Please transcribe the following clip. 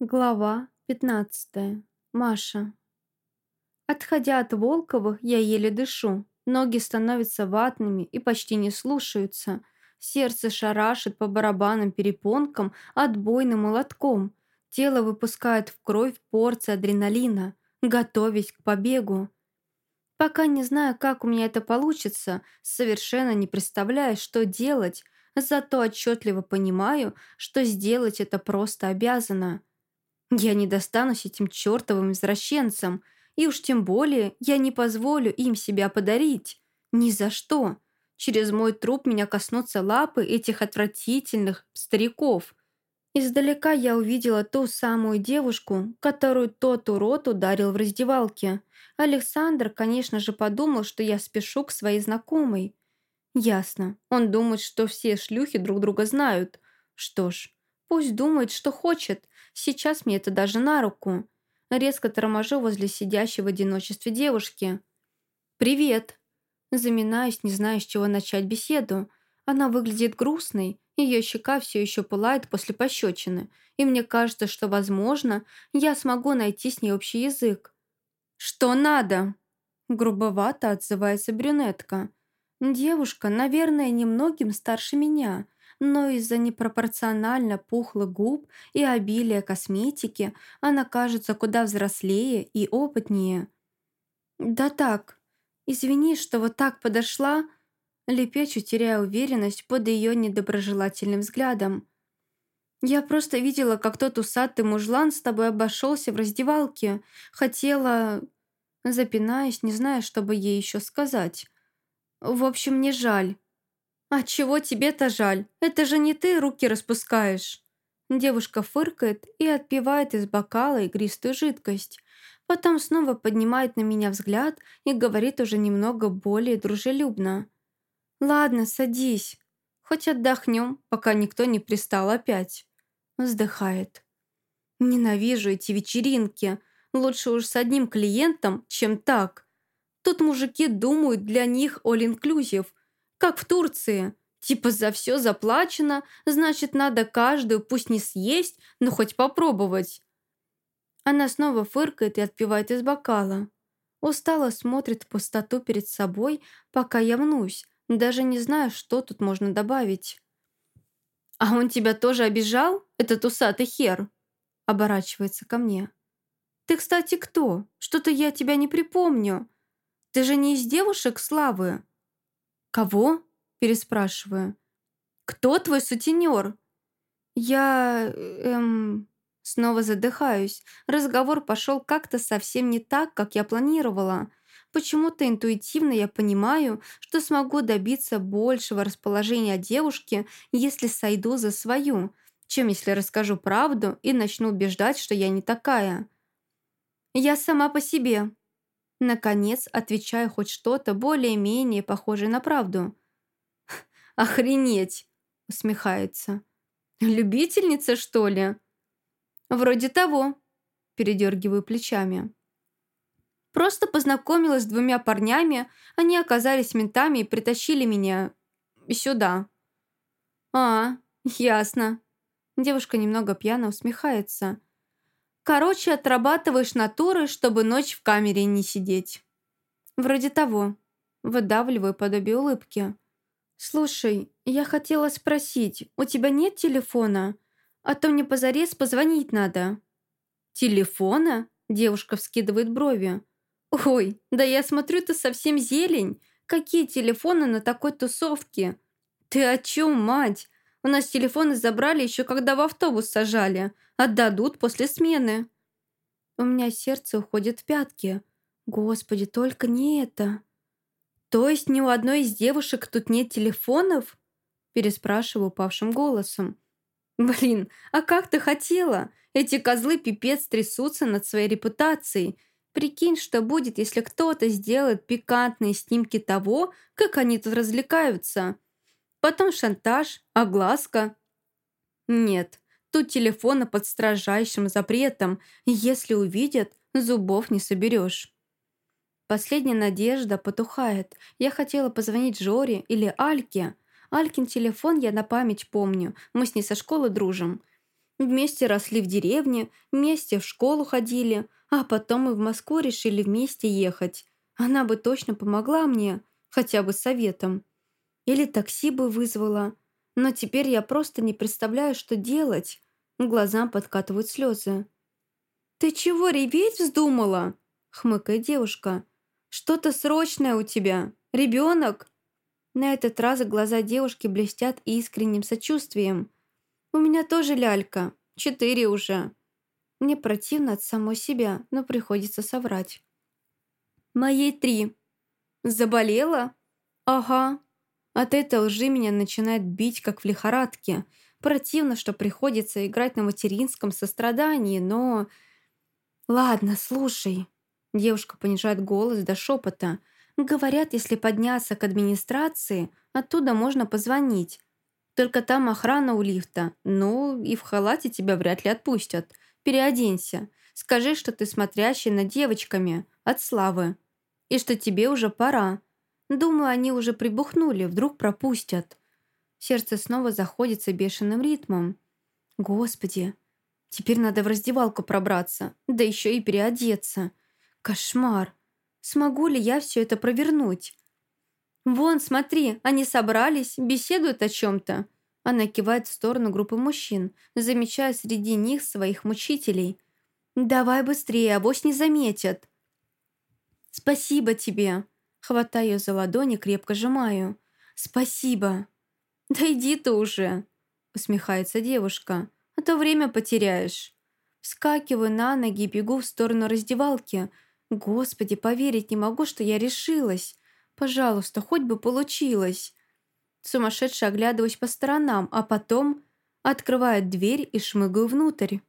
Глава 15. Маша. Отходя от Волковых, я еле дышу. Ноги становятся ватными и почти не слушаются. Сердце шарашит по барабанным перепонкам отбойным молотком. Тело выпускает в кровь порции адреналина, готовясь к побегу. Пока не знаю, как у меня это получится, совершенно не представляю, что делать, зато отчетливо понимаю, что сделать это просто обязана. Я не достанусь этим чертовым извращенцам, и уж тем более я не позволю им себя подарить. Ни за что. Через мой труп меня коснутся лапы этих отвратительных стариков. Издалека я увидела ту самую девушку, которую тот урод ударил в раздевалке. Александр, конечно же, подумал, что я спешу к своей знакомой. Ясно. Он думает, что все шлюхи друг друга знают. Что ж, пусть думает, что хочет. Сейчас мне это даже на руку. Резко торможу возле сидящей в одиночестве девушки. «Привет!» Заминаюсь, не зная, с чего начать беседу. Она выглядит грустной, ее щека все еще пылает после пощечины, и мне кажется, что, возможно, я смогу найти с ней общий язык. «Что надо?» Грубовато отзывается брюнетка. Девушка, наверное, немногим старше меня – но из-за непропорционально пухлых губ и обилия косметики она кажется куда взрослее и опытнее. «Да так, извини, что вот так подошла», лепечу, теряя уверенность под ее недоброжелательным взглядом. «Я просто видела, как тот усатый мужлан с тобой обошелся в раздевалке. Хотела...» Запинаясь, не зная, что бы ей еще сказать. «В общем, мне жаль». «А чего тебе-то жаль? Это же не ты руки распускаешь!» Девушка фыркает и отпивает из бокала игристую жидкость. Потом снова поднимает на меня взгляд и говорит уже немного более дружелюбно. «Ладно, садись. Хоть отдохнем, пока никто не пристал опять». Вздыхает. «Ненавижу эти вечеринки. Лучше уж с одним клиентом, чем так. Тут мужики думают для них all-inclusive, как в Турции. Типа за все заплачено, значит, надо каждую, пусть не съесть, но хоть попробовать. Она снова фыркает и отпивает из бокала. Устало смотрит в пустоту перед собой, пока я мнусь, даже не знаю, что тут можно добавить. «А он тебя тоже обижал, этот усатый хер?» Оборачивается ко мне. «Ты, кстати, кто? Что-то я тебя не припомню. Ты же не из девушек Славы?» «Кого?» – переспрашиваю. «Кто твой сутенер?» «Я... эм...» Снова задыхаюсь. Разговор пошел как-то совсем не так, как я планировала. Почему-то интуитивно я понимаю, что смогу добиться большего расположения девушки, если сойду за свою, чем если расскажу правду и начну убеждать, что я не такая. «Я сама по себе», Наконец, отвечаю хоть что-то более-менее похожее на правду. «Охренеть!» — усмехается. «Любительница, что ли?» «Вроде того», — передергиваю плечами. «Просто познакомилась с двумя парнями, они оказались ментами и притащили меня сюда». «А, ясно». Девушка немного пьяно усмехается. Короче, отрабатываешь натуры, чтобы ночь в камере не сидеть. Вроде того. Выдавливаю подобие улыбки. «Слушай, я хотела спросить, у тебя нет телефона? А то мне позарез позвонить надо». «Телефона?» – девушка вскидывает брови. «Ой, да я смотрю, ты совсем зелень. Какие телефоны на такой тусовке?» «Ты о чем, мать? У нас телефоны забрали еще когда в автобус сажали. Отдадут после смены. У меня сердце уходит в пятки. Господи, только не это. То есть ни у одной из девушек тут нет телефонов? Переспрашиваю упавшим голосом. Блин, а как ты хотела? Эти козлы пипец трясутся над своей репутацией. Прикинь, что будет, если кто-то сделает пикантные снимки того, как они тут развлекаются. Потом шантаж, огласка. Нет, тут телефона под строжайшим запретом, если увидят, зубов не соберешь. Последняя надежда потухает. Я хотела позвонить Жоре или Альке. Алькин телефон я на память помню, мы с ней со школы дружим. Вместе росли в деревне, вместе в школу ходили, а потом и в Москву решили вместе ехать. Она бы точно помогла мне, хотя бы советом. Или такси бы вызвала. Но теперь я просто не представляю, что делать. Глазам подкатывают слезы. «Ты чего, реветь вздумала?» — хмыкает девушка. «Что-то срочное у тебя. Ребенок?» На этот раз глаза девушки блестят искренним сочувствием. «У меня тоже лялька. Четыре уже». Мне противно от самой себя, но приходится соврать. «Моей три». «Заболела?» «Ага». От этой лжи меня начинает бить, как в лихорадке. Противно, что приходится играть на материнском сострадании, но... «Ладно, слушай». Девушка понижает голос до шепота. «Говорят, если подняться к администрации, оттуда можно позвонить. Только там охрана у лифта. Ну, и в халате тебя вряд ли отпустят. Переоденься. Скажи, что ты смотрящий над девочками. От славы. И что тебе уже пора. Думаю, они уже прибухнули, вдруг пропустят». Сердце снова заходится бешеным ритмом. «Господи, Теперь надо в раздевалку пробраться, да еще и переодеться. Кошмар. Смогу ли я все это провернуть? «Вон, смотри, они собрались, беседуют о чем-то». Она кивает в сторону группы мужчин, замечая среди них своих мучителей. «Давай быстрее, авось не заметят». «Спасибо тебе!» Хватаю за ладони, крепко сжимаю. «Спасибо!» «Да иди ты уже!» Усмехается девушка а то время потеряешь. Вскакиваю на ноги и бегу в сторону раздевалки. Господи, поверить не могу, что я решилась. Пожалуйста, хоть бы получилось. Сумасшедше оглядываюсь по сторонам, а потом открываю дверь и шмыгаю внутрь.